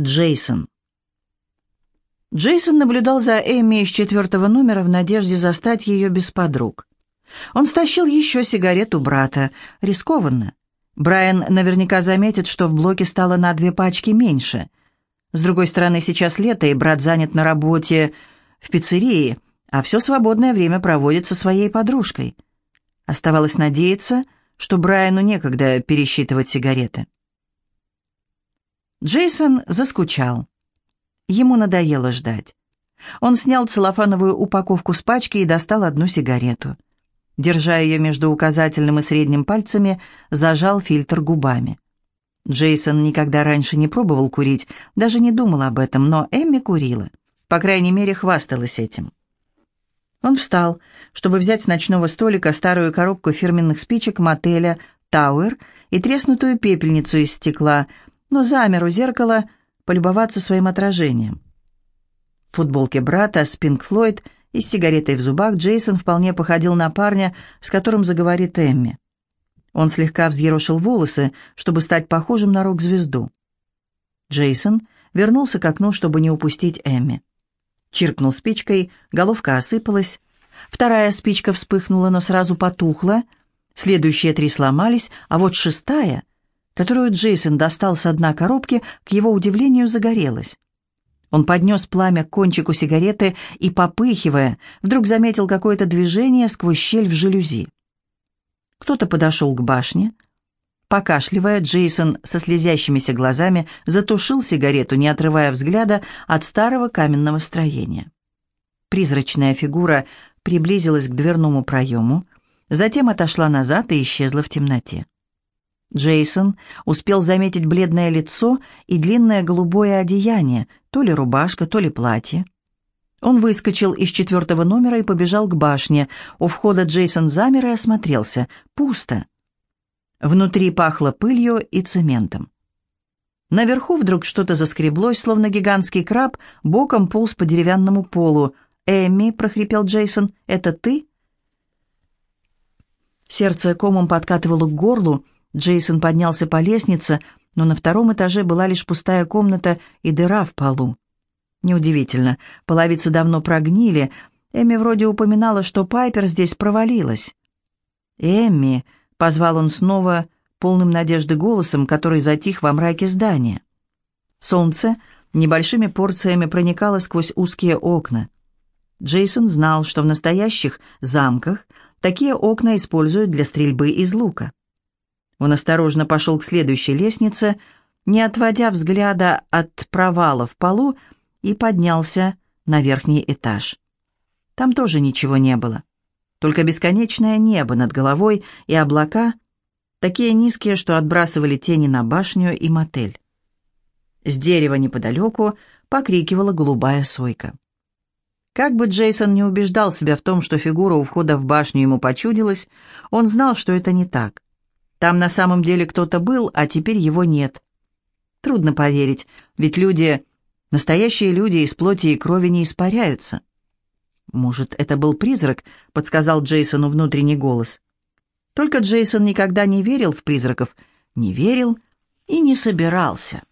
Джейсон. Джейсон наблюдал за Эми из четвертого номера в надежде застать ее без подруг. Он стащил еще сигарету брата. Рискованно. Брайан наверняка заметит, что в блоке стало на две пачки меньше. С другой стороны, сейчас лето, и брат занят на работе в пиццерии, а все свободное время проводит со своей подружкой. Оставалось надеяться, что Брайану некогда пересчитывать сигареты. Джейсон заскучал. Ему надоело ждать. Он снял целлофановую упаковку с пачки и достал одну сигарету. Держа ее между указательным и средним пальцами, зажал фильтр губами. Джейсон никогда раньше не пробовал курить, даже не думал об этом, но Эмми курила. По крайней мере, хвасталась этим. Он встал, чтобы взять с ночного столика старую коробку фирменных спичек мотеля «Тауэр» и треснутую пепельницу из стекла, но замер у зеркала полюбоваться своим отражением. В футболке брата с Флойд и с сигаретой в зубах Джейсон вполне походил на парня, с которым заговорит Эмми. Он слегка взъерошил волосы, чтобы стать похожим на рок-звезду. Джейсон вернулся к окну, чтобы не упустить Эмми. Чиркнул спичкой, головка осыпалась. Вторая спичка вспыхнула, но сразу потухла. Следующие три сломались, а вот шестая которую Джейсон достал с дна коробки, к его удивлению загорелась. Он поднес пламя к кончику сигареты и, попыхивая, вдруг заметил какое-то движение сквозь щель в жалюзи. Кто-то подошел к башне. Покашливая, Джейсон со слезящимися глазами затушил сигарету, не отрывая взгляда от старого каменного строения. Призрачная фигура приблизилась к дверному проему, затем отошла назад и исчезла в темноте. Джейсон успел заметить бледное лицо и длинное голубое одеяние, то ли рубашка, то ли платье. Он выскочил из четвертого номера и побежал к башне. У входа Джейсон замер и осмотрелся. Пусто. Внутри пахло пылью и цементом. Наверху вдруг что-то заскреблось, словно гигантский краб, боком полз по деревянному полу. «Эмми», — прохрипел Джейсон, — «это ты?» Сердце комом подкатывало к горлу, — Джейсон поднялся по лестнице, но на втором этаже была лишь пустая комната и дыра в полу. Неудивительно, половицы давно прогнили. Эми вроде упоминала, что Пайпер здесь провалилась. «Эмми», — позвал он снова полным надежды голосом, который затих во мраке здания. Солнце небольшими порциями проникало сквозь узкие окна. Джейсон знал, что в настоящих замках такие окна используют для стрельбы из лука. Он осторожно пошел к следующей лестнице, не отводя взгляда от провала в полу, и поднялся на верхний этаж. Там тоже ничего не было. Только бесконечное небо над головой и облака, такие низкие, что отбрасывали тени на башню и мотель. С дерева неподалеку покрикивала голубая сойка. Как бы Джейсон не убеждал себя в том, что фигура у входа в башню ему почудилась, он знал, что это не так. Там на самом деле кто-то был, а теперь его нет. Трудно поверить, ведь люди, настоящие люди из плоти и крови не испаряются. «Может, это был призрак?» — подсказал Джейсону внутренний голос. Только Джейсон никогда не верил в призраков, не верил и не собирался.